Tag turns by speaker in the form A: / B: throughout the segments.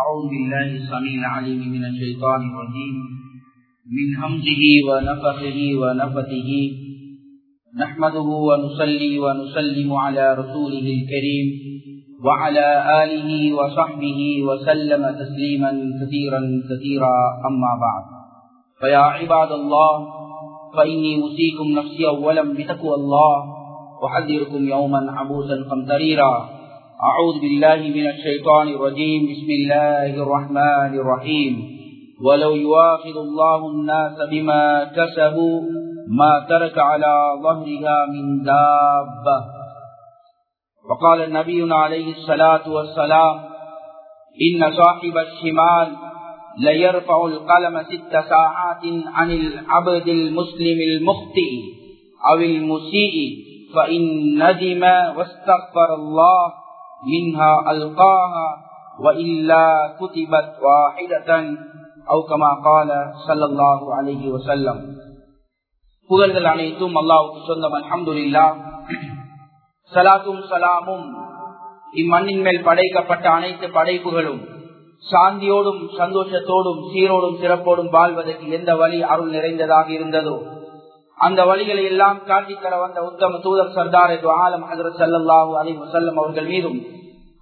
A: أعوذ بالله السميع العليم من الشيطان الرجيم. من همزه ونفخه ونفثه. نحمده ونصلي ونسلم على رسوله الكريم وعلى آله وصحبه وسلم تسليما كثيرا كثيرا. أما بعد فيا عباد الله فإني أوصيكم نفسي أولا بتقوى الله وحذركم يوما عبوسا قمطريرا. أعوذ بالله من الشيطان الرجيم. بسم الله الرحمن الرحيم. ولو يواخذ الله الناس بما كسبوا ما ترك على ظهرها من دابة. وقال النبي عليه الصلاة والسلام إن صاحب الشمال ليرفع القلم ست ساعات عن العبد المسلم المخطئ أو المسيء فإن ندم واستغفر الله منها ألقاها وإلا كتبت واحدة أو كما قال صلى الله عليه وسلم புகழ்கள் அனைத்தும் அல்லாவுக்கு சொந்தம் அல்ஹம்துலில்லா சலாத்தும் சலாமும் இம்மண்ணின் மேல் படைக்கப்பட்ட அனைத்து படைப்புகளும் சாந்தியோடும் சந்தோஷத்தோடும் சீரோடும் சிறப்போடும் வாழ்வதற்கு எந்த வழி அருள் நிறைந்ததாக இருந்ததோ அந்த வழிகளை எல்லாம் காட்டி தர வந்த உத்தம தூதர் சர்தார் ஆலம் ஹசரத் சல்லாஹூ அலி அவர்கள் மீதும்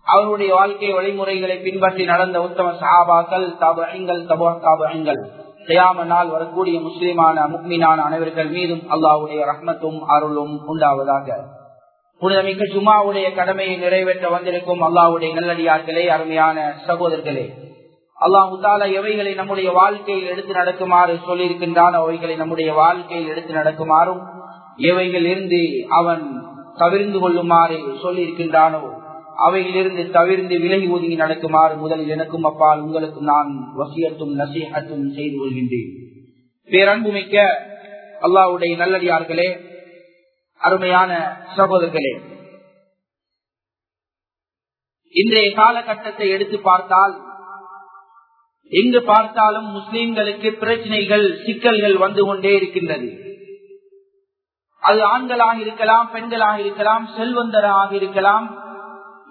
A: அவருடைய வாழ்க்கை வழிமுறைகளை பின்பற்றி நடந்த உத்தம சஹாபாக்கள் தபங்கள் தபோ தாபங்கள் செய்யாம நாள் வரக்கூடிய முஸ்லிமான முக்மினான அனைவர்கள் மீதும் அல்லாவுடைய ரஹ்மத்தும் அருளும் உண்டாவதாக. புனிதமிக்க ஜுமாவுடைய கடமையை நிறைவேற்ற வந்திருக்கும் அல்லாவுடைய நல்லடியார்களே அருமையான சகோதரர்களே அல்லாஹு தாலா எவைகளை நம்முடைய வாழ்க்கையில் எடுத்து நடக்குமாறு சொல்லியிருக்கின்றான் அவைகளை நம்முடைய வாழ்க்கையில் எடுத்து நடக்குமாறும் எவைகள் இருந்து அவன் தவிர்ந்து கொள்ளுமாறு சொல்லியிருக்கின்றானோ அவையிலிருந்து தவிர்ந்து விலகி ஒதுங்கி நடக்குமாறு முதலில் எனக்கும் அப்பால் உங்களுக்கும் நான் வசியத்தும் நசீகத்தும் செய்து கொள்கின்றேன். பேரன்புமிக்க அல்லாவுடைய நல்லடியார்களே அருமையான சகோதரர்களே இன்றைய காலகட்டத்தை எடுத்து பார்த்தால் எங்கு பார்த்தாலும் முஸ்லிம்களுக்கு பிரச்சனைகள் சிக்கல்கள் வந்து கொண்டே இருக்கின்றது. அது ஆண்களாக இருக்கலாம் பெண்களாக இருக்கலாம் செல்வந்தராக இருக்கலாம்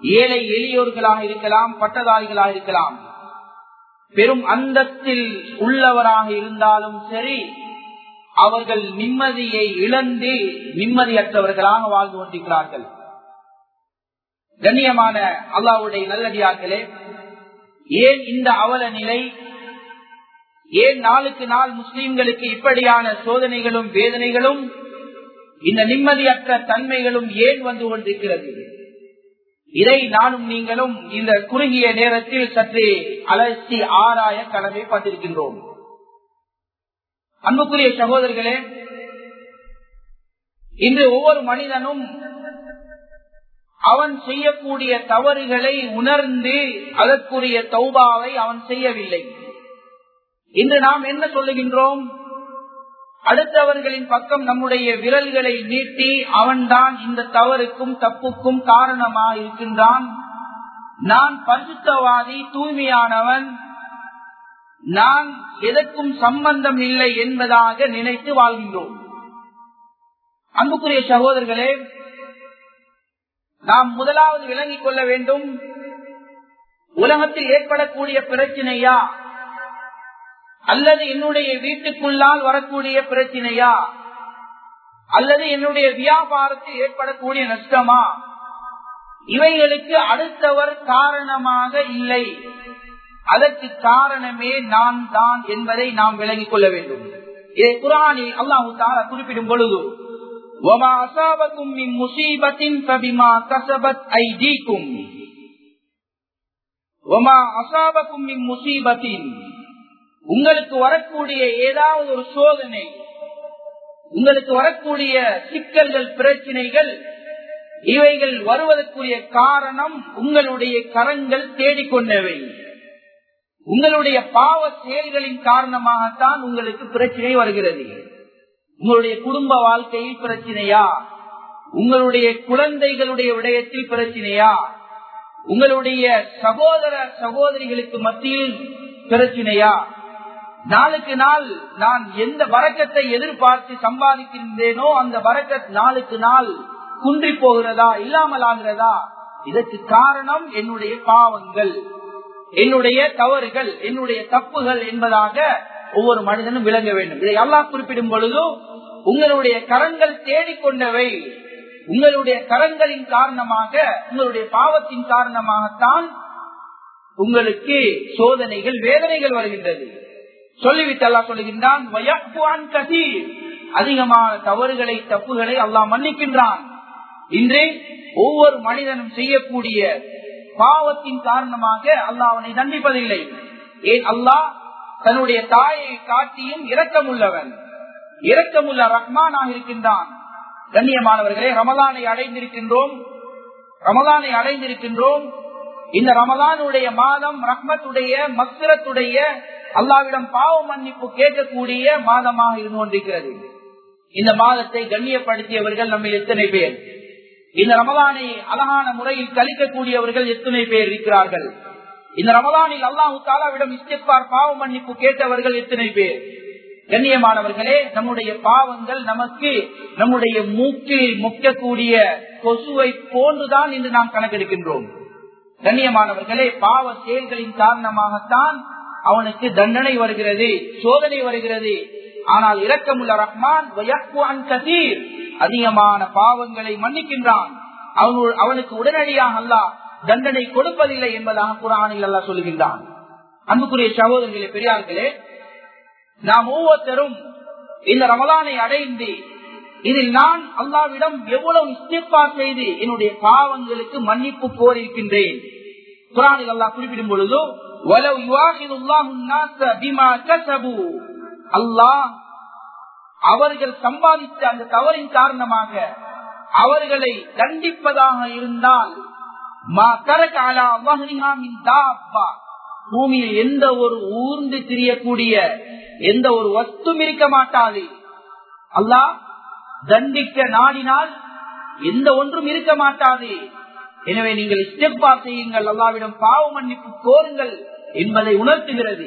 A: ஏழை எளியோர்களாக இருக்கலாம் பட்டதாரிகளாக இருக்கலாம். பெரும் அந்தத்தில் உள்ளவராக இருந்தாலும் சரி அவர்கள் நிம்மதியை இழந்து நிம்மதியற்றவர்களாக வாழ்ந்து கொண்டிருக்கிறார்கள். கண்ணியமான அல்லாவுடைய நல்லடியார்களே ஏன் இந்த அவல நிலை? ஏன் நாளுக்கு நாள் முஸ்லிம்களுக்கு இப்படியான சோதனைகளும் வேதனைகளும் இந்த நிம்மதியற்ற தன்மைகளும் ஏன் வந்து கொண்டிருக்கிறது? இதை நானும் நீங்களும் இந்த குறுகிய நேரத்தில் சற்றே அலசி ஆராய கடமைப்பட்டிருக்கின்றோம் அன்புக்குரிய சகோதரர்களே இன்று ஒவ்வொரு மனிதனும் அவன் செய்யக்கூடிய தவறுகளை உணர்ந்து அதற்குரிய தௌபாவை அவன் செய்யவில்லை. இன்று நாம் என்ன சொல்லுகின்றோம்? அடுத்தவர்களின் பக்கம் நம்முடைய விரல்களை நீட்டி அவன்தான் இந்த தவறுக்கும் தப்புக்கும் காரணமாக இருக்கின்றான். நான் பரிசுத்தவாதி தூய்மையானவன். நான் எதற்கும் சம்பந்தம் இல்லை என்பதாக நினைத்து வாழ்கின்றோம். அன்புக்குரிய சகோதரர்களே நாம் முதலாவது விளங்கிக் கொள்ள வேண்டும். உலகத்தில் ஏற்படக்கூடிய பிரச்சனையா? அல்லது என்னுடைய வீட்டுக்குள்ளால் வரக்கூடிய பிரச்சனையா? அல்லது என்னுடைய வியாபாரத்தில் ஏற்படக்கூடிய நஷ்டமா? இவைகளுக்கு அடுத்தவர் காரணமாக இல்லை. அதற்கு காரணமே நான் தான் என்பதை நாம் விளங்கிக் கொள்ள வேண்டும். இதை குரானில் அல்லாஹு தாரா குறிப்பிடும் பொழுது உங்களுக்கு வரக்கூடிய ஏதாவது ஒரு சோதனை உங்களுக்கு வரக்கூடிய சிக்கல்கள் பிரச்சனைகள் இவைகள் வருவதற்குரிய காரணம் உங்களுடைய கரங்கள் தேடிக்கொண்டவை. உங்களுடைய பாவ செயல்களின் காரணமாகத்தான் உங்களுக்கு பிரச்சனை வருகிறது. உங்களுடைய குடும்ப வாழ்க்கையில் பிரச்சனையா? உங்களுடைய குழந்தைகளுடைய விடயத்தில் பிரச்சனையா? உங்களுடைய சகோதர சகோதரிகளுக்கு மத்தியில் பிரச்சனையா? நாளுக்கு நாள் நான் எந்த வரக்கத்தை எதிர்பார்த்து சம்பாதிக்கின்றேனோ அந்த வரக்கத் நாளுக்கு நாள் குன்றி போகிறதா இல்லாமல் ஆகிறதா இதற்கு காரணம் என்னுடைய பாவங்கள் என்னுடைய தவறுகள் என்னுடைய தப்புகள் என்பதாக ஒவ்வொரு மனிதனும் விளங்க வேண்டும். இதை எல்லாம் குறிப்பிடும் பொழுது உங்களுடைய கரங்கள் தேடிக்கொண்டவை. உங்களுடைய கரங்களின் காரணமாக உங்களுடைய பாவத்தின் காரணமாகத்தான் உங்களுக்கு சோதனைகள் வேதனைகள் வருகின்றது. சொல்லிவிட்டு அல்லா சொல்லுகின்றான் அதிகமான தவறுகளை தப்புகளை அல்லாஹ் மன்னிக்கின்றான். இன்றே ஒவ்வொரு மனிதனும் செய்யக்கூடிய பாவத்தின் காரணமாக அல்லாஹ் அவனை தண்டிப்பதில்லை. ஏன் அல்லாஹ் தன்னுடைய தாயை காட்டியும் இரக்கமுள்ளவன். இரக்கமுள்ள ரஹ்மானாக இருக்கின்றான். கண்ணியமானவர்களே ரமலானை அடைந்திருக்கின்றோம். ரமலானை அடைந்திருக்கின்றோம். இந்த ரமலானுடைய மாதம் ரஹ்மத்துடைய மக்ரத்துடைய அல்லாவிடம் பாவ மன்னிப்பு கேட்கக்கூடிய மாதமாக இருந்து கொண்டிருக்கிறது. இந்த மாதத்தை கண்ணியப்படுத்தியவர்கள் நம்ம எத்தனை பேர்? இந்த ரமலானை அழகான முறையில் கழிக்கக்கூடியவர்கள் எத்தனை பேர் இருக்கிறார்கள்? இந்த ரமலானில் அல்லாஹு தாலாவிடம் இஸ்திப்பார் பாவ மன்னிப்பு கேட்டவர்கள் எத்தனை பேர்? கண்ணியமானவர்களே நம்முடைய பாவங்கள் நமக்கு நம்முடைய மூக்கில் முக்கக்கூடிய கொசுவை போன்றுதான் இன்று நாம் கணக்கெடுக்கின்றோம். கண்ணியமானவர்களே பாவ செயல்களின் காரணமாகத்தான் அவனுக்கு தண்டனை வருகிறது சோதனை வருகிறது. ஆனால் இரக்கமுள்ள ரஹ்மான் கசீர் அதிகமான பாவங்களை மன்னிக்கின்றான். அவனுக்கு உடனடியாக அல்லாஹ் தண்டனை கொடுப்பதில்லை என்பதாக குரானில் அல்லா சொல்லுகின்றான் அன்புக்குரிய சகோதரர்களே பெரியார்களே நாம் ஒவ்வொருத்தரும் இந்த ரமலானை அடைந்து இதில் நான் அல்லாவிடம் எவ்வளவு இஸ்திப்பா செய்து என்னுடைய பாவங்களுக்கு மன்னிப்பு கோரியிருக்கின்றேன். குரானில் அல்லா குறிப்பிடும் பொழுது அல்லாஹ் அவர்கள் சம்பாதித்த அந்த தவறின் காரணமாக அவர்களை தண்டிப்பதாக இருந்தால் பூமியில் எந்த ஒரு ஊர்ந்து திரியக்கூடிய எந்த ஒரு வஸ்தும் இருக்க மாட்டாது. அல்லாஹ் தண்டிக்க நாடினால் எந்த ஒன்றும் இருக்க மாட்டாது. எனவே நீங்கள் இஸ்டெப்பா செய்யுங்கள். அல்லாவிடம் பாவ மன்னிப்பு கோருங்கள் என்பதை உணர்த்துகிறது.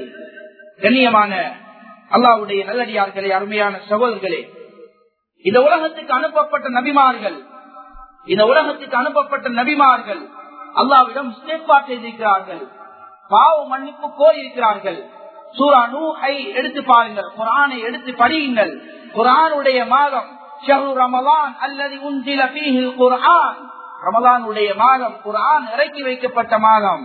A: கண்ணியமான அல்லாவுடைய நல்லடியார்களே அருமையான சகோதரர்களே இந்த உலகத்துக்கு அனுப்பப்பட்ட நபிமார்கள் இந்த உலகத்துக்கு அனுப்பப்பட்ட நபிமார்கள் அல்லாவிடம் செய்திருக்கிறார்கள் பாவ மன்னிப்பு கோரியிருக்கிறார்கள். சூரா நூஹை எடுத்து பாருங்கள். குரானை எடுத்து படியுங்கள். குரானுடைய மாதம் ஷஹு ரமலான் அல்லது உந்தில பீஹில் குரான் ரமலானுடைய மாதம் குரான் இறக்கி வைக்கப்பட்ட மாதம்.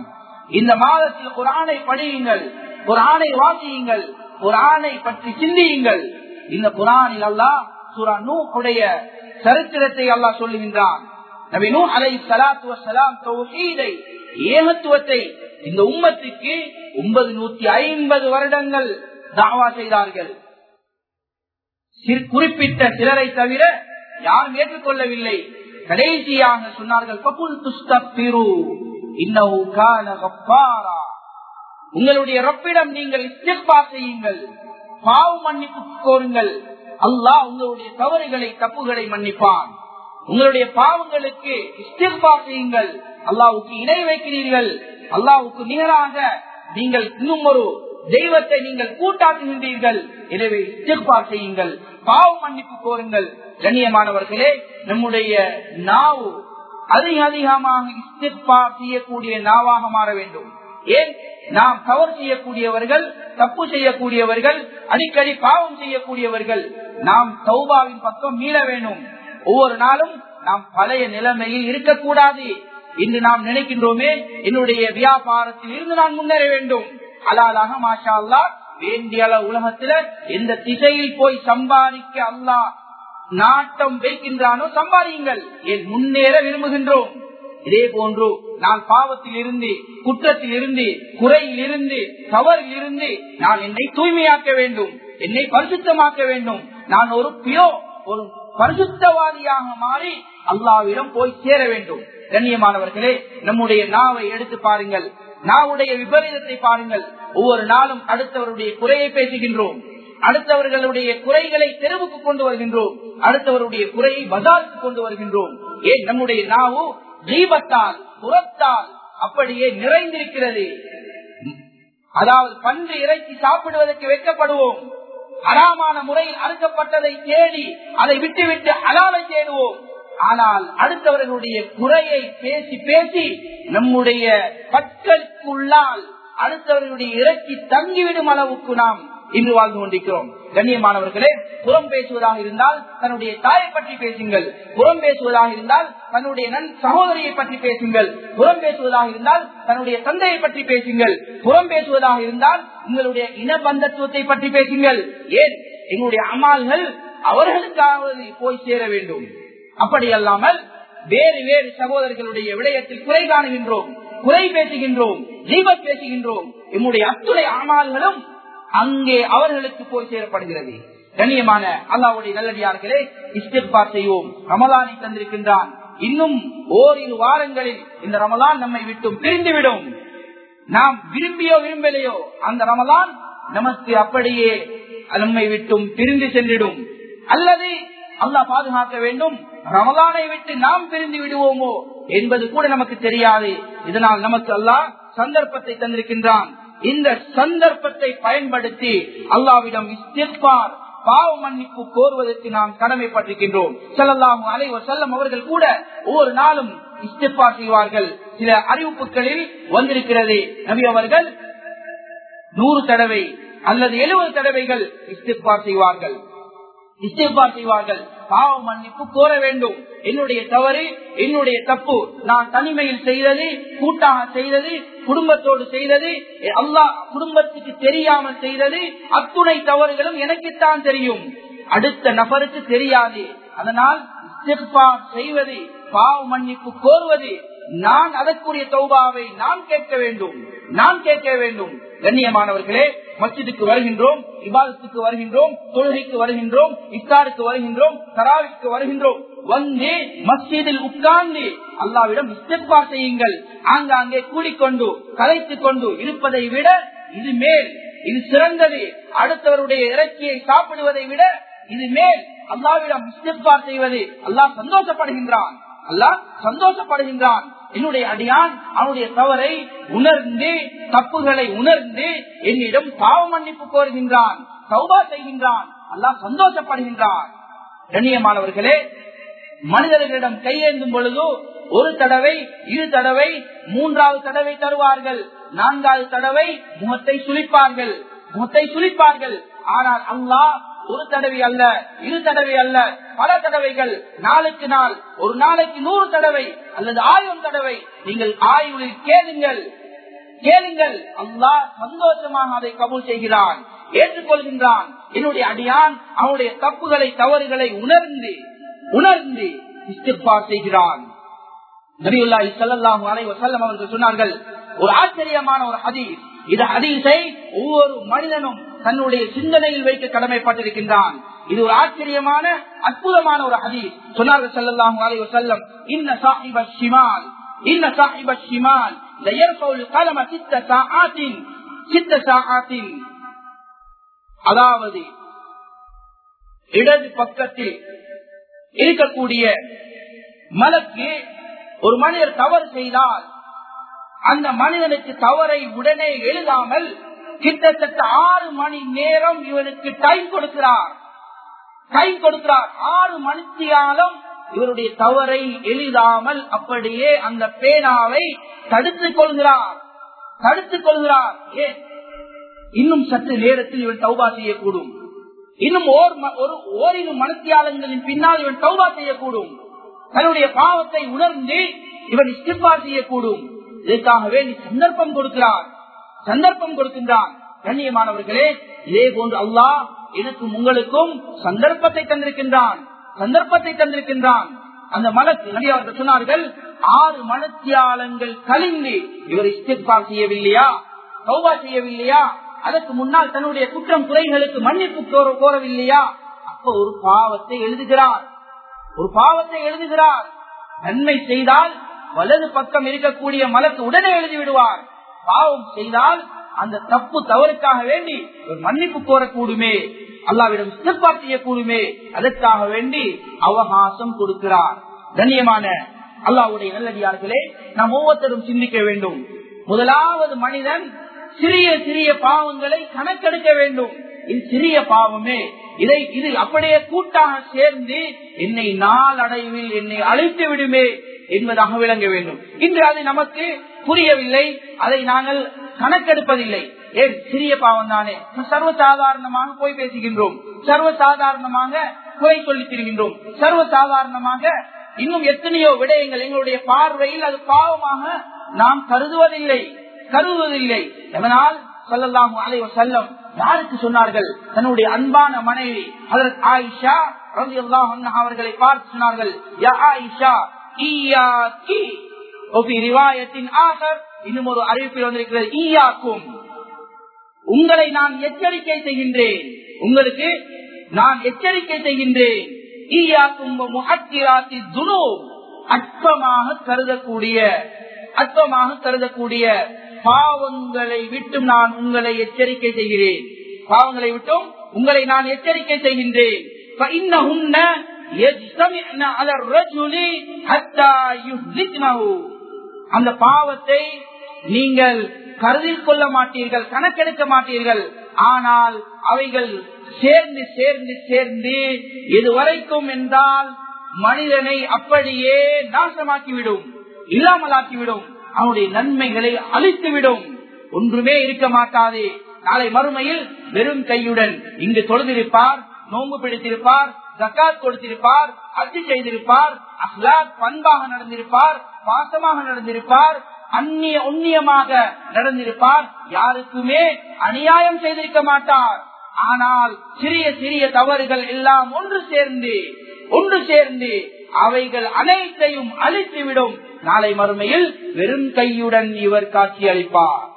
A: இந்த மாதத்தில் குரானை படியுங்கள். குரானை வாசியுங்கள். குரானை பற்றி சிந்தியுங்கள். இந்த குரானில் அல்லா சூரா நூடைய சரித்திரத்தை அல்லாஹ் சொல்லுகின்றான். நபி அலை சலாத்து வசலாம் தௌஹீதை ஏகத்துவத்தை இந்த உம்மத்துக்கு ஒன்பது நூத்தி ஐம்பது வருடங்கள் தாவா செய்தார்கள். குறிப்பிட்ட சிலரை தவிர யாரும் ஏற்றுக்கொள்ளவில்லை. கடைசியாக சொன்னார்கள் உங்களுடைய ரப்பிடம் நீங்கள் இஸ்திர்பா செய்யுங்கள். பாவ மன்னிப்பு கோருங்கள். அல்லாஹ் உங்களுடைய தவறுகளை தப்புகளை மன்னிப்பான். உங்களுடைய பாவங்களுக்கு இஸ்திர்பா செய்யுங்கள். அல்லாவுக்கு இணை வைக்கிறீர்கள். அல்லாவுக்கு நிகராக நீங்கள் இன்னும் ஒரு தெய்வத்தை நீங்கள் கூட்டாக்குகின்றீர்கள். எனவே இஸ்திர்பா செய்யுங்கள். பாவ மன்னிப்பு கோருங்கள். கண்ணியமானவர்களே நம்முடைய நாவு அதிக அதிகமாக இஸ்திர்பா செய்யக்கூடிய நாவாக மாற வேண்டும். ஏன்? நாம் தவறு செய்யக்கூடியவர்கள் தப்பு செய்யக்கூடியவர்கள் அடிக்கடி பாவம் செய்யக்கூடியவர்கள். நாம் சௌபாவின் பக்கம் மீள வேண்டும். ஒவ்வொரு நாளும் நாம் பழைய நிலைமையில் இருக்கக்கூடாது இன்று நாம் நினைக்கின்றோமே. என்னுடைய வியாபாரத்தில் இருந்து நான் முன்னேற வேண்டும். அலாலாக மாஷா அல்லா வேண்டிய உலகத்துல எந்த திசையில் போய் சம்பாதிக்க அல்லாஹ் நாட்டம் வைக்கின்றானோ சம்பாதியுங்கள். என் முன்னேற விரும்புகின்றோம். இதே போன்று நான் பாவத்தில் இருந்து குற்றத்தில் இருந்து குறையில் இருந்து தவறில் இருந்து நான் என்னை தூய்மையாக்க வேண்டும். என்னை பரிசுத்தமாக்க வேண்டும். நான் ஒரு பியோ ஒரு பரிசுத்தவாதியாக மாறி அல்லாவிடம் போய் சேர வேண்டும். கண்ணியமானவர்களே நம்முடைய நாவை எடுத்து பாருங்கள். நாவுடைய விபரீதத்தை பாருங்கள். ஒவ்வொரு நாளும் அடுத்தவருடைய குறையை பேசுகின்றோம். அடுத்தவர்களுடைய குறைகளை தெருவுக்கு கொண்டு வருகின்றோம். அடுத்தவருடைய குறையை பஜாருக்கு கொண்டு வருகின்றோம். ஏன்? நம்முடைய நாவு தீபத்தால் புறத்தால் அப்படியே நிறைந்திருக்கிறது. அதாவது பன்று இறைச்சி சாப்பிடுவதற்கு வைக்கப்படுவோம். அறாமான முறையில் அறுக்கப்பட்டதை தேடி அதை விட்டுவிட்டு அலாலை தேடுவோம். ஆனால் அடுத்தவர்களுடைய குறையை பேசி பேசி நம்முடைய பற்களுக்குள்ளால் அடுத்தவர்களுடைய இறக்கி தங்கிவிடும் அளவுக்கு நாம் இன்று வாழ்ந்து கொண்டிருக்கிறோம். கண்ணியமானவர்களே புறம் பேசுவதாக இருந்தால் தன்னுடைய தாயை பற்றி பேசுங்கள். புறம் பேசுவதாக இருந்தால் தன்னுடைய நன் சகோதரியை பற்றி பேசுங்கள். புறம் பேசுவதாக இருந்தால் தன்னுடைய தந்தையை பற்றி பேசுங்கள். புறம் பேசுவதாக இருந்தால் உங்களுடைய இன பந்தத்துவத்தை பற்றி பேசுங்கள். ஏன்? எங்களுடைய அமால்கள் அவர்களுக்காவது போய் சேர வேண்டும். அப்படி அல்லாமல் வேறு வேறு சகோதரர்களுடைய விடயத்தில் குறை காணுகின்றோம். குறை பேசுகின்றோம். தீபம் பேசுகின்றோம். எம்முடைய அத்துணை ஆமால்களும் அங்கே அவர்களுக்கு போய் சேரப்படுகிறது. கண்ணியமான அல்லாவுடைய நல்லடியார்களே இஸ்திர்பார் செய்வோம். ரமலானை தந்திருக்கின்றான். இன்னும் ஓரிரு வாரங்களில் இந்த ரமலான் நம்மை விட்டும் பிரிந்துவிடும். நாம் விரும்பியோ விரும்பலையோ அந்த ரமலான் நமக்கு அப்படியே நம்மை விட்டும் பிரிந்து சென்றிடும். அல்லது அல்லாஹ் பாதுகாக்க வேண்டும். ரமலானை விட்டு நாம் பிரிந்து விடுவோமோ என்பது கூட நமக்கு தெரியாது. இதனால் நமக்கு அல்லாஹ் சந்தர்ப்பத்தை தந்திருக்கின்றான். இந்த சந்தர்ப்பத்தை பயன்படுத்தி அல்லாவிடம் இஸ்திர்பார் பாவ மன்னிப்பு கோருவதற்கு நாம் கடமைப்பட்டிருக்கின்றோம். செல்லலாம் அலைவர் செல்லம் அவர்கள் கூட ஒவ்வொரு நாளும் இஸ்திர்பா செய்வார்கள். சில அறிவிப்புகளில் வந்திருக்கிறது. நபி அவர்கள் நூறு தடவை அல்லது எழுபது தடவைகள் இஸ்திர்பார் செய்வார்கள். இஸ்திர்பார் செய்வார்கள். பாவ மன்னிப்பு கோர வேண்டும். என்னுடைய தவறு என்னுடைய தப்பு நான் தனிமையில் செய்தது கூட்டாக செய்தது குடும்பத்தோடு செய்தது அல்லா குடும்பத்துக்கு தெரியாமல் செய்தது அத்துணை தவறுகளும் எனக்குத்தான் தெரியும். அடுத்த நபருக்கு தெரியாது. அதனால் செய்வது பாவ மன்னிப்பு கோருவது நான் அதற்குரிய தௌபாவை நான் கேட்க வேண்டும். நான் கேட்க வேண்டும். கண்ணியமானவர்களே மஸ்ஜிதுக்கு வருகின்றோம் இபாதத்துக்கு வருகின்றோம் தொழுகைக்கு வருகின்றோம் இஸ்தாருக்கு வருகின்றோம் தராவிக்கு வருகின்றோம். வந்து மஸ்ஜிதில் உட்கார்ந்து அல்லாவிடம் இஸ்தெப்பா செய்யுங்கள். ஆங்காங்கே கூடிக்கொண்டு கலைத்துக் கொண்டு இருப்பதை விட இது மேல் இது சிறந்தது. அடுத்தவருடைய இறைச்சியை சாப்பிடுவதை விட இது மேல். அல்லாவிடம் இஸ்தெப்பா செய்வது அல்லாஹ் சந்தோஷப்படுகின்றான். அல்லாஹ் சந்தோஷப்படுகின்றான். என்னுடைய அடியான் அவனுடைய தவறை உணர்ந்து தப்புகளை உணர்ந்து என்னிடம் பாவ மன்னிப்பு கோருகின்றான் சௌபா செய்கின்றான் அல்லாஹ் சந்தோஷப்படுகின்றான். கண்ணியமானவர்களே மனிதர்களிடம் கையேந்தும் பொழுது ஒரு தடவை இரு தடவை மூன்றாவது தடவை தருவார்கள் நான்காவது தடவை முகத்தை சுழிப்பார்கள் முகத்தை சுழிப்பார்கள் ஆனால் அல்லாஹ் ஒரு தடவை அல்ல இரு தடவை அல்ல பல தடவைகள் நாளுக்கு நாள் ஒரு நாளைக்கு நூறு தடவை அல்லது ஆயிரம் தடவை நீங்கள் ஆயுளில் கேளுங்கள். கேளுங்கள். அல்லா சந்தோஷமாக அதை கபூல் செய்கிறான் ஏற்றுக்கொள்கின்றான். என்னுடைய அடியான் அவனுடைய தப்புகளை தவறுகளை உணர்ந்து உணர்ந்து இஸ்திர்பார் செய்கிறான். நபியுல்லா இசல்லாஹு அலைஹி வஸல்லம் அவர்கள் சொன்னார்கள் ஒரு ஆச்சரியமான ஒரு ஹதீஸ். இது ஹதீஸை ஒவ்வொரு மனிதனும் தன்னுடைய சிந்தனையில் வைக்க கடமைப்பட்டிருக்கின்றான். இது ஒரு ஆச்சரியமான அற்புதமான ஒரு அதி சொன்னார்கள் ஸல்லல்லாஹு இன்ன சாஹிப ஷிமால் இன்ன சாஹிப ஷிமால் கலம சித்த சித்த அதாவது இடது பக்கத்தில் இருக்கக்கூடிய மலக்கு ஒரு மனிதர் தவறு செய்தால் அந்த மனிதனுக்கு தவறை உடனே எழுதாமல் கிட்டத்தட்ட ஆறு மணி நேரம் இவனுக்கு டைம் கொடுக்கிறார். டைம் கொடுக்கிறார். ஆறு மணித்தியாலும் இவருடைய தவறை எழுதாமல் அப்படியே அந்த பேனாவை தடுத்துக் கொள்கிறார். தடுத்துக் கொள்கிறார். ஏன்? இன்னும் சற்று நேரத்தில் இவன் தௌபா செய்யக்கூடும். இன்னும் ஓர் ஒரு ஓரிரு மனத்தியாளங்களின் பின்னால் இவன் தௌபா செய்யக்கூடும். தன்னுடைய பாவத்தை உணர்ந்து இவன் இஸ்திப்பா செய்யக்கூடும். இதற்காகவே நீ சந்தர்ப்பம் கொடுக்கிறார் சந்தர்ப்பம் கொடுக்கின்றான் கண்ணியமானவர்களே இதே போன்று அல்லாஹ் எனக்கும் உங்களுக்கும் சந்தர்ப்பத்தை தந்திருக்கின்றான். சந்தர்ப்பத்தை தந்திருக்கின்றான். அந்த மலக்கு நடிகர்கள் சொன்னார்கள் ஆறு மனத்தியாளங்கள் கலிந்து இவர் இஸ்திப்பா செய்யவில்லையா? சௌபா செய்யவில்லையா? அதற்கு முன்னால் தன்னுடைய குற்றம் குறைகளுக்கு மன்னிப்பு கோரவில்லையா? அப்ப ஒரு பாவத்தை எழுதுகிறார். ஒரு பாவத்தை எழுதுகிறார். நன்மை செய்தால் வலது பக்கம் இருக்கக்கூடிய மலக்கு உடனே எழுதி விடுவார் பாவம் செய்தால் அந்த தப்பு தவறுக்காக வேண்டி ஒரு மன்னிப்பு கோரக்கூடுமே அல்லாவிடம் சிறப்பார் செய்யக்கூடுமே அதற்காக வேண்டி அவகாசம் கொடுக்கிறார். கண்ணியமான அல்லாவுடைய நல்லடியார்களே நாம் ஒவ்வொருத்தரும் சிந்திக்க வேண்டும். முதலாவது மனிதன் சிறிய சிறிய பாவங்களை கணக்கெடுக்க வேண்டும். இது சிறிய பாவமே இதை இது அப்படியே கூட்டாக சேர்ந்து என்னை நாளடைவில் என்னை அழைத்து விடுமே என்பதாக விளங்க வேண்டும். இன்று அது நமக்கு புரியவில்லை அதை நாங்கள் கணக்கெடுப்பதில்லை. ஏன்? சிறிய பாவம் தானே சர்வசாதாரணமாக போய் பேசுகின்றோம். சர்வசாதாரணமாக குறை சொல்லி திரிகின்றோம். சர்வசாதாரணமாக இன்னும் எத்தனையோ விடயங்கள் எங்களுடைய பார்வையில் அது பாவமாக நாம் கருதுவதில்லை கருதுவதில்லை. எதனால் சொல்லலாம் அலைவ செல்லம் யாருக்கு சொன்னார்கள்? தன்னுடைய அன்பான மனைவி அதற்கு ஆயிஷா ரவி அவர்களை பார்த்து சொன்னார்கள் யா ஆயிஷா இன்னும் ஒரு அறிவிப்பில் வந்திருக்கிறது ஈயாக்கும். உங்களை நான் எச்சரிக்கை செய்கின்றேன். உங்களுக்கு நான் எச்சரிக்கை செய்கின்றேன். ஈயாக்கும் முகத்திராத்தி துணு அற்பமாக கருதக்கூடிய அற்பமாக கருதக்கூடிய பாவங்களை விட்டும் நான் உங்களை எச்சரிக்கை செய்கிறேன். பாவங்களை விட்டும் உங்களை நான் எச்சரிக்கை செய்கின்றேன். அந்த பாவத்தை நீங்கள் கருதில் கொள்ள மாட்டீர்கள் கணக்கெடுக்க மாட்டீர்கள். ஆனால் அவைகள் சேர்ந்து சேர்ந்து சேர்ந்து இதுவரைக்கும் என்றால் மனிதனை அப்படியே நாசமாக்கிவிடும் இல்லாமலாக்கிவிடும். அவனுடைய நன்மைகளை அழித்துவிடும். ஒன்றுமே இருக்க மாட்டாது. நாளை மறுமையில் வெறும் கையுடன் இங்கு தொழுதிருப்பார் நோம்பு பிடித்திருப்பார் ஜக்காத் கொடுத்திருப்பார் அச்சு செய்திருப்பார் அஹ்லாத் பண்பாக நடந்திருப்பார் பாசமாக நடந்திருப்பார் அந்நிய உண்ணியமாக நடந்திருப்பார். யாருக்குமே அநியாயம் செய்திருக்க மாட்டார். ஆனால் சிறிய சிறிய தவறுகள் எல்லாம் ஒன்று சேர்ந்து ஒன்று சேர்ந்து அவைகள் அனைத்தையும் அழித்துவிடும். நாளை மறுமையில் வெறும் கையுடன் இவர் காட்சி அளிப்பார்.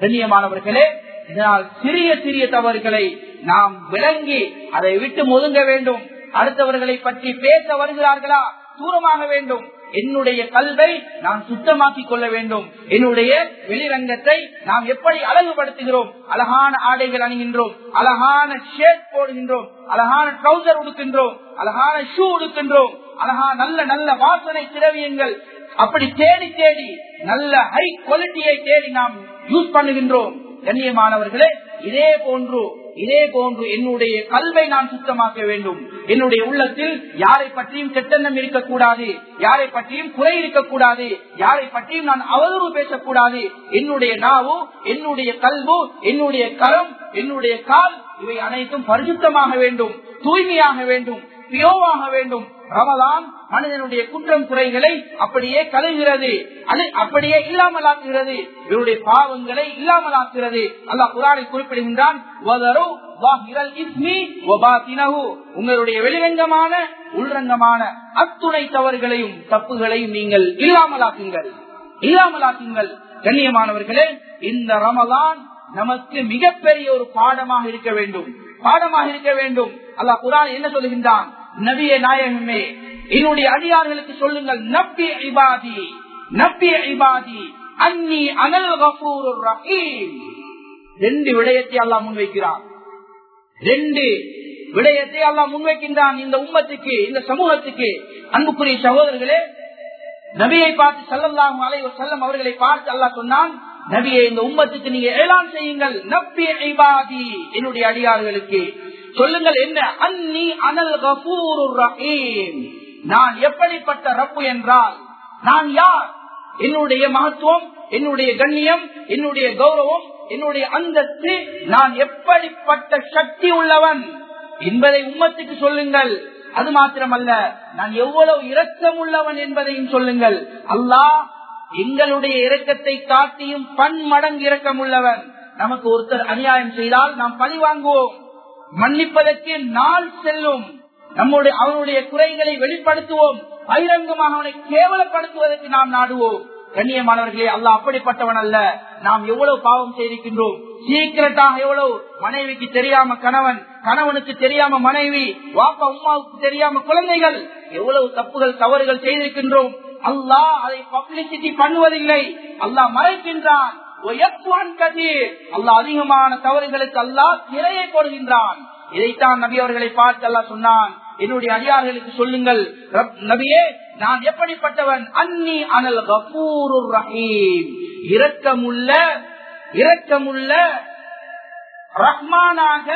A: கண்ணியமானவர்களே இதனால் சிறிய சிறிய தவறுகளை நாம் விளங்கி அதை விட்டு ஒதுங்க வேண்டும். அடுத்தவர்களை பற்றி பேச வருகிறார்களா? தூரமாக வேண்டும். என்னுடைய கல்வை நான் சுத்தமாக்கிக் கொள்ள வேண்டும். என்னுடைய வெளிரங்கத்தை நாம் எப்படி அழகுபடுத்துகிறோம்? அழகான ஆடைகள் அணுகின்றோம். அழகான ஷேர்ட் போடுகின்றோம். அழகான ட்ரௌசர் உடுக்கின்றோம். அழகான ஷூ உடுக்கின்றோம். அழகா நல்ல நல்ல வாசனை திரவியங்கள் அப்படி தேடி தேடி நல்ல ஹை குவாலிட்டியை தேடி நாம் யூஸ் பண்ணுகின்றோம். கண்ணியமானவர்களே இதே போன்று இதே போன்று என்னுடைய கல்வை நான் சுத்தமாக்க வேண்டும். என்னுடைய உள்ளத்தில் யாரை பற்றியும் கெட்டெண்ணம் இருக்கக்கூடாது யாரை பற்றியும் குறை இருக்கக்கூடாது யாரை பற்றியும் நான் அவதூறு பேசக்கூடாது. என்னுடைய நாவு என்னுடைய கல்வு என்னுடைய கரம் என்னுடைய கால் இவை அனைத்தும் பரிசுத்தமாக வேண்டும் தூய்மையாக வேண்டும் பியோவாக வேண்டும். ரமதான் மனிதனுடைய குற்றம் குறைகளை அப்படியே கலைகிறது அது அப்படியே இல்லாமலாக்குகிறது. இவருடைய பாவங்களை இல்லாமலாக்குகிறது. அல்லாஹ் குரானை குறிப்பிடுகின்றான் உங்களுடைய வெளிரங்கமான உள்ரங்கமான அத்துணை தவறுகளையும் தப்புகளையும் நீங்கள் இல்லாமலாக்குங்கள். இல்லாமலாக்குங்கள். கண்ணியமானவர்களே இந்த ரமதான் நமக்கு மிகப்பெரிய ஒரு பாடமாக இருக்க வேண்டும். பாடமாக இருக்க வேண்டும். அல்லாஹ் குரான் என்ன சொல்லுகின்றான்? நபிய நாயகமே என்னுடைய அடியார்களுக்கு சொல்லுங்கள் நப்பி இபாதி நப்பி ஐபாதி அன்னி அனல் கபூர் ரஹீம். ரெண்டு விடயத்தை அல்லாஹ் முன்வைக்கிறான். ரெண்டு விடயத்தை அல்லாஹ் முன்வைக்கின்றான் இந்த உம்மத்துக்கு இந்த சமூகத்துக்கு. அன்புக்குரிய சகோதரர்களே நபியை பார்த்து செல்லலாம் அலை செல்லம் அவர்களை பார்த்து அல்லாஹ் சொன்னான் நபியை இந்த உம்மத்துக்கு நீங்க ஏலான் செய்யுங்கள் நப்பி ஐபாதி என்னுடைய அடியார்களுக்கு. சொல்லுங்கள் என்ன? அன்னி அனல் கபூர் ரஹீம். நான் எப்படிப்பட்ட ரப்பு என்றால் நான் யார்? என்னுடைய மகத்துவம் என்னுடைய கண்ணியம் என்னுடைய கௌரவம் என்னுடைய அந்தஸ்து நான் எப்படிப்பட்ட சக்தி உள்ளவன் என்பதை உம்மத்துக்கு சொல்லுங்கள். அது மாத்திரமல்ல நான் எவ்வளவு இரக்கம் உள்ளவன் என்பதையும் சொல்லுங்கள். அல்லாஹ் எங்களுடைய இரக்கத்தை காட்டியும் பன்மடங்கு இரக்கம் உள்ளவன். நமக்கு ஒருத்தர் அநியாயம் செய்தால் நாம் பழி வாங்குவோம் மன்னிப்பதற்கு நாள் செல்லும். நம்முடைய அவனுடைய குறைகளை வெளிப்படுத்துவோம். பகிரங்கமாக அவனை கேவலப்படுத்துவதற்கு நாம் நாடுவோம். கண்ணியமானவர்களே அல்ல அப்படிப்பட்டவன் அல்ல. நாம் எவ்வளவு பாவம் செய்திருக்கின்றோம். சீக்கிரட்டாக எவ்வளவு? மனைவிக்கு தெரியாம கணவன் கணவனுக்கு தெரியாம மனைவி வாப்பா உமாவுக்கு தெரியாம குழந்தைகள். எவ்வளவு தப்புகள் தவறுகள் செய்திருக்கின்றோம். அல்லாஹ் அதை பப்ளிசிட்டி பண்ணுவதில்லை. அல்லாஹ் மறைக்கின்றான். அல்லா அதிகமான தவறுகளுக்கு அல்லாஹ் திரையை போடுகின்றான். இதைத்தான் நபி அவர்களை பார்த்து அல்லா சொன்னான். என்னுடைய அடியார்களுக்கு சொல்லுங்கள். நபியே நான் எப்படிப்பட்டவன்? அன்னி அனல் கபூர் ரஹீம். இரக்கமுள்ள இரக்கமுள்ள ரஹ்மானாக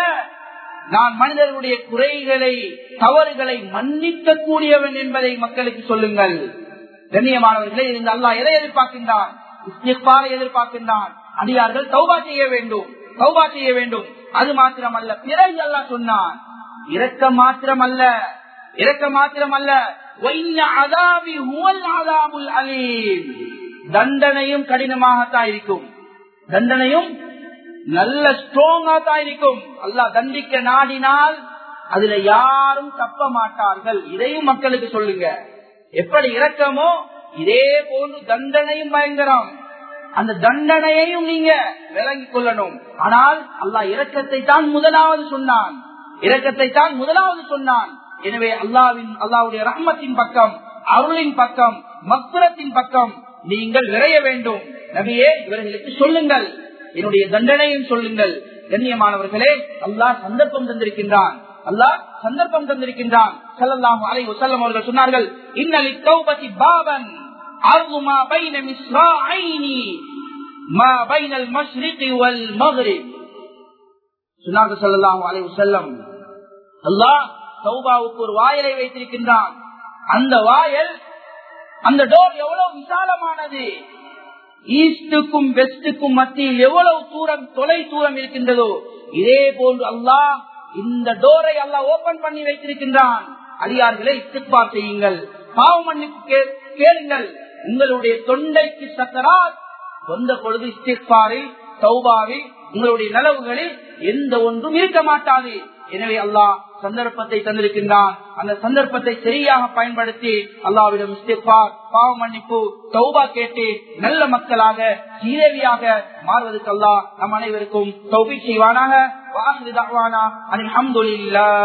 A: நான் மனிதர்களுடைய குறைகளை தவறுகளை மன்னிக்க கூடியவன் என்பதை மக்களுக்கு சொல்லுங்கள். கண்ணியமானவர்களே இருந்து அல்லாஹ் எதை எதிர்பார்க்கின்றான்? எதிர்பார்க்கின்றான். அடியார்கள் தௌபா செய்ய வேண்டும். தௌபா செய்ய வேண்டும். அது மாத்திரமல்ல. பிறகு எல்லாம் சொன்னான் இறக்க மாத்திரமல்ல இறக்க மாத்திரமல்ல. தண்டனையும் கடினமாகத்தான் இருக்கும். தண்டனையும் நல்ல ஸ்ட்ராங்கா தான் இருக்கும். அல்லா தண்டிக்க நாடினால் அதுல யாரும் தப்ப மாட்டார்கள் இதையும் மக்களுக்கு சொல்லுங்க. எப்படி இறக்கமோ இதே போன்று தண்டனையும் பயங்கரம். அந்த தண்டனையையும் நீங்க விளங்கிக் கொள்ளணும். ஆனால் அல்லாஹ் இரக்கத்தை தான் முதலாவது சொன்னான். இரக்கத்தை தான் முதலாவது சொன்னான். எனவே அல்லாவின் அல்லாவுடைய ரஹ்மத்தின் பக்கம் அருளின் பக்கம் மக்குரத்தின் பக்கம் நீங்கள் விரைய வேண்டும். நபியே இவர்களுக்கு சொல்லுங்கள். என்னுடைய தண்டனையும் சொல்லுங்கள். கண்ணியமானவர்களே அல்லாஹ் சந்தர்ப்பம் தந்திருக்கின்றான். அல்லாஹ் சந்தர்ப்பம் தந்திருக்கின்றான். ஸல்லல்லாஹு அலை வஸல்லம் அவர்கள் சொன்னார்கள் இன்னலி பாபன். அர்து பைன மிஸ்ராஐனி மா பைனல் மஷ்ரிகி வல் மக்ரிப் சொன்னார்கள் ஸல்லல்லாஹு அல்லாஹ் சௌபாவுக்கு ஒரு வாயலை வைத்திருக்கின்றான். அந்த வாயல் அந்த டோர் எவ்வளவு விசாலமானது? ஈஸ்டுக்கும் வெஸ்டுக்கும் மத்தியில் எவ்வளவு தூரம் தொலை தூரம் இருக்கின்றதோ இதே போன்று அல்லாஹ் இந்த டோரை அல்லாஹ் ஓபன் பண்ணி வைத்திருக்கின்றான். அடியார்களை இஸ்திக்பார் செய்யுங்கள். பாவமண்ணுக்கு கே- கேளுங்கள். உங்களுடைய தொண்டைக்கு சக்கராத் வந்த பொழுது இஸ்திக்பாரில் சௌபாவில் உங்களுடைய நலவுகளில் எந்த ஒன்றும் இருக்க மாட்டாது. எனவே அல்லாஹ் சந்தர்ப்பத்தை தந்திருக்கின்றான். அந்த சந்தர்ப்பத்தை சரியாக பயன்படுத்தி அல்லாவிடம் இஸ்திக்பார் பாவ மன்னிப்பு தௌபா கேட்டு நல்ல மக்களாக சீரவியாக மாறுவதற்கு அல்லாஹ் நம் அனைவருக்கும் தௌபி செய்வானாக. வாஹிரு தஅவானா அனில் ஹம்துலில்லாஹ்.